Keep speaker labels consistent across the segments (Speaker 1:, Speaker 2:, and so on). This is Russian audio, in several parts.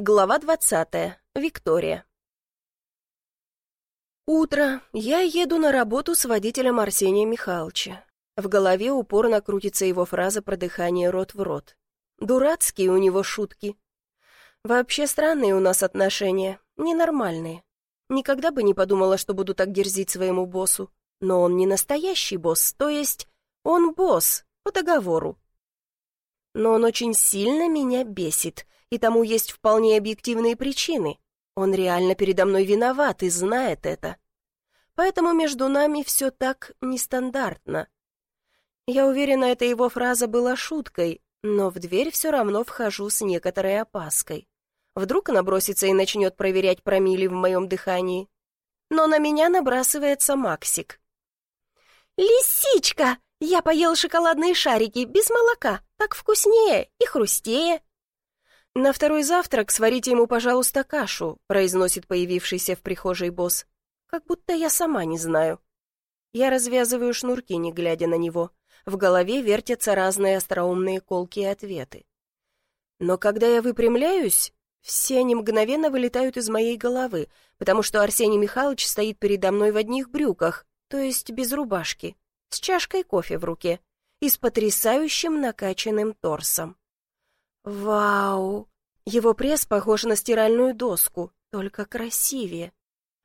Speaker 1: Глава 20. Виктория. Утро. Я еду на работу с водителем Арсения Михайловича. В голове упорно крутится его фраза про дыхание рот в рот. Дурацкие у него шутки. Вообще странные у нас отношения, ненормальные. Никогда бы не подумала, что буду так дерзить своему боссу. Но он не настоящий босс, то есть он босс по договору. Но он очень сильно меня бесит — и тому есть вполне объективные причины. Он реально передо мной виноват и знает это. Поэтому между нами все так нестандартно. Я уверена, эта его фраза была шуткой, но в дверь все равно вхожу с некоторой опаской. Вдруг набросится и начнет проверять промили в моем дыхании. Но на меня набрасывается Максик. «Лисичка! Я поел шоколадные шарики без молока. Так вкуснее и хрустее!» «На второй завтрак сварите ему, пожалуйста, кашу», произносит появившийся в прихожей босс. «Как будто я сама не знаю». Я развязываю шнурки, не глядя на него. В голове вертятся разные остроумные колки и ответы. Но когда я выпрямляюсь, все они мгновенно вылетают из моей головы, потому что Арсений Михайлович стоит передо мной в одних брюках, то есть без рубашки, с чашкой кофе в руке и с потрясающим накачанным торсом. Вау! Его пресс похож на стиральную доску, только красивее.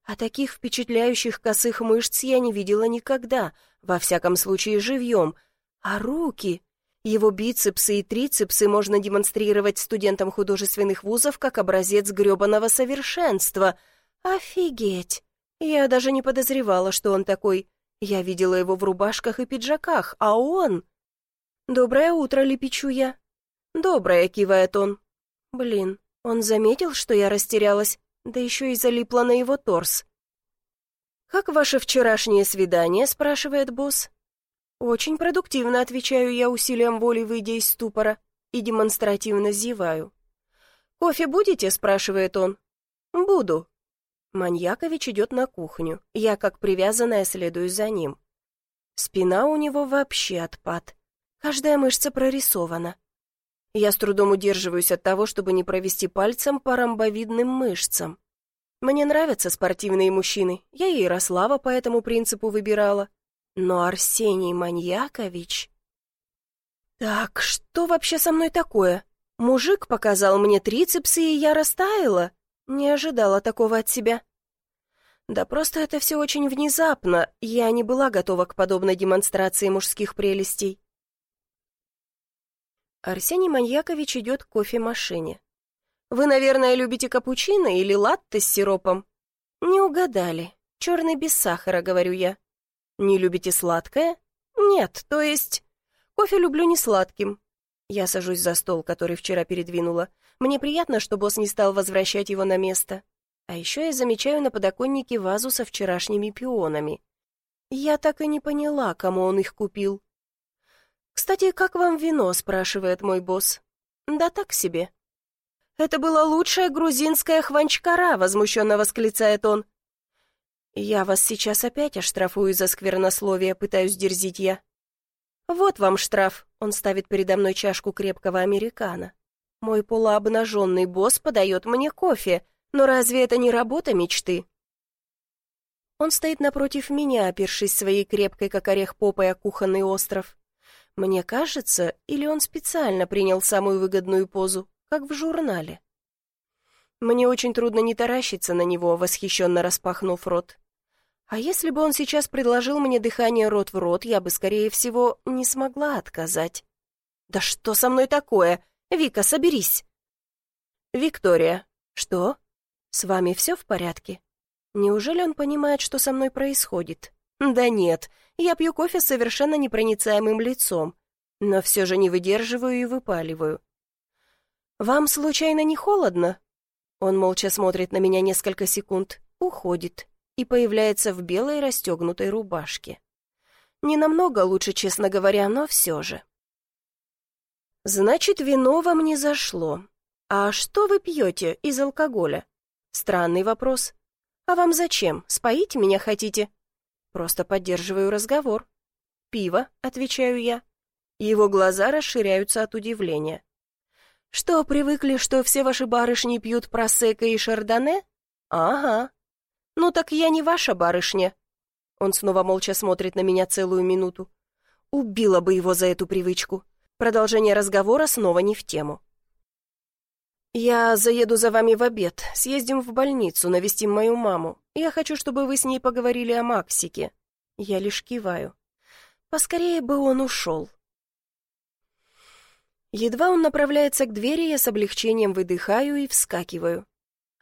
Speaker 1: А таких впечатляющих косых мышц я не видела никогда, во всяком случае живьем. А руки... Его бицепсы и трицепсы можно демонстрировать студентам художественных вузов как образец грёбаного совершенства. Офигеть! Я даже не подозревала, что он такой. Я видела его в рубашках и пиджаках, а он... «Доброе утро, лепечу я. «Доброе», — кивает он. Блин, он заметил, что я растерялась, да еще и залипла на его торс. «Как ваше вчерашнее свидание?» — спрашивает босс. «Очень продуктивно», — отвечаю я усилием воли, выйдя из ступора, и демонстративно зеваю. «Кофе будете?» — спрашивает он. «Буду». Маньякович идет на кухню. Я, как привязанная, следую за ним. Спина у него вообще отпад. Каждая мышца прорисована. Я с трудом удерживаюсь от того, чтобы не провести пальцем по ромбовидным мышцам. Мне нравятся спортивные мужчины, я и Ярослава по этому принципу выбирала. Но Арсений Маньякович... Так, что вообще со мной такое? Мужик показал мне трицепсы, и я растаяла? Не ожидала такого от себя. Да просто это все очень внезапно, я не была готова к подобной демонстрации мужских прелестей. Арсений Маньякович идет к кофемашине. «Вы, наверное, любите капучино или латте с сиропом?» «Не угадали. Черный без сахара», — говорю я. «Не любите сладкое?» «Нет, то есть...» «Кофе люблю не сладким». Я сажусь за стол, который вчера передвинула. Мне приятно, что босс не стал возвращать его на место. А еще я замечаю на подоконнике вазу со вчерашними пионами. Я так и не поняла, кому он их купил. «Кстати, как вам вино?» — спрашивает мой босс. «Да так себе». «Это была лучшая грузинская хванчкара», — возмущенно восклицает он. «Я вас сейчас опять оштрафую за сквернословие», — пытаюсь дерзить я. «Вот вам штраф», — он ставит передо мной чашку крепкого американо. «Мой полуобнаженный босс подает мне кофе, но разве это не работа мечты?» Он стоит напротив меня, опершись своей крепкой, как орех попой, о кухонный остров. Мне кажется, или он специально принял самую выгодную позу, как в журнале. Мне очень трудно не таращиться на него, восхищенно распахнув рот. А если бы он сейчас предложил мне дыхание рот в рот, я бы, скорее всего, не смогла отказать. «Да что со мной такое? Вика, соберись!» «Виктория». «Что? С вами все в порядке? Неужели он понимает, что со мной происходит?» «Да нет, я пью кофе с совершенно непроницаемым лицом, но все же не выдерживаю и выпаливаю. «Вам, случайно, не холодно?» Он молча смотрит на меня несколько секунд, уходит и появляется в белой расстегнутой рубашке. Не намного лучше, честно говоря, но все же. «Значит, вино вам не зашло. А что вы пьете из алкоголя?» «Странный вопрос. А вам зачем? Споить меня хотите?» Просто поддерживаю разговор. «Пиво», — отвечаю я. Его глаза расширяются от удивления. Что, привыкли, что все ваши барышни пьют просека и шардоне? Ага. Ну так я не ваша барышня. Он снова молча смотрит на меня целую минуту. Убила бы его за эту привычку. Продолжение разговора снова не в тему. «Я заеду за вами в обед, съездим в больницу, навестим мою маму. Я хочу, чтобы вы с ней поговорили о Максике». Я лишь киваю. Поскорее бы он ушел. Едва он направляется к двери, я с облегчением выдыхаю и вскакиваю.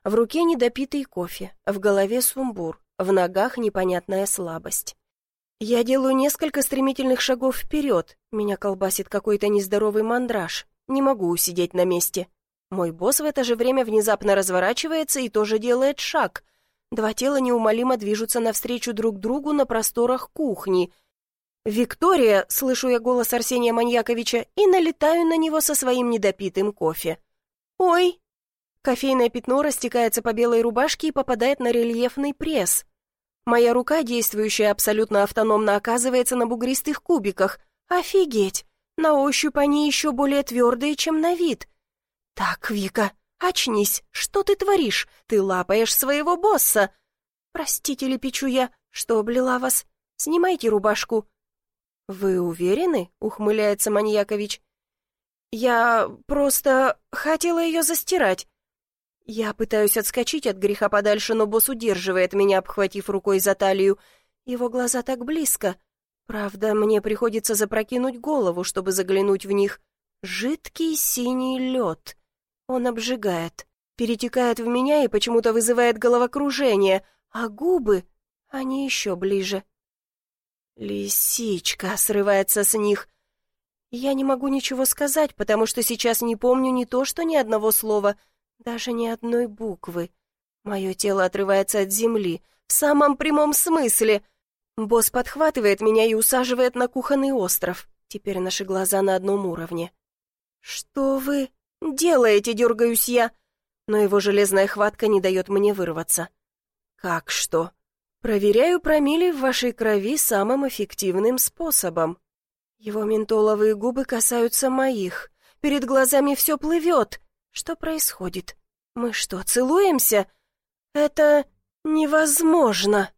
Speaker 1: В руке недопитый кофе, в голове сумбур, в ногах непонятная слабость. Я делаю несколько стремительных шагов вперед, меня колбасит какой-то нездоровый мандраж, не могу усидеть на месте. Мой босс в это же время внезапно разворачивается и тоже делает шаг. Два тела неумолимо движутся навстречу друг другу на просторах кухни — «Виктория!» — слышу я голос Арсения Маньяковича и налетаю на него со своим недопитым кофе. «Ой!» Кофейное пятно растекается по белой рубашке и попадает на рельефный пресс. Моя рука, действующая абсолютно автономно, оказывается на бугристых кубиках. Офигеть! На ощупь они еще более твердые, чем на вид. «Так, Вика, очнись! Что ты творишь? Ты лапаешь своего босса!» «Простите, лепечу я, что облила вас. Снимайте рубашку. «Вы уверены?» — ухмыляется Маньякович. «Я просто хотела ее застирать. Я пытаюсь отскочить от греха подальше, но босс удерживает меня, обхватив рукой за талию. Его глаза так близко. Правда, мне приходится запрокинуть голову, чтобы заглянуть в них. Жидкий синий лед. Он обжигает, перетекает в меня и почему-то вызывает головокружение, а губы, они еще ближе. «Лисичка!» — срывается с них. Я не могу ничего сказать, потому что сейчас не помню ни то, что ни одного слова, даже ни одной буквы. Мое тело отрывается от земли, в самом прямом смысле. Босс подхватывает меня и усаживает на кухонный остров. Теперь наши глаза на одном уровне. «Что вы делаете?» — дергаюсь я. Но его железная хватка не дает мне вырваться. «Как что?» Проверяю промили в вашей крови самым эффективным способом. Его ментоловые губы касаются моих. Перед глазами все плывет. Что происходит? Мы что, целуемся? Это невозможно.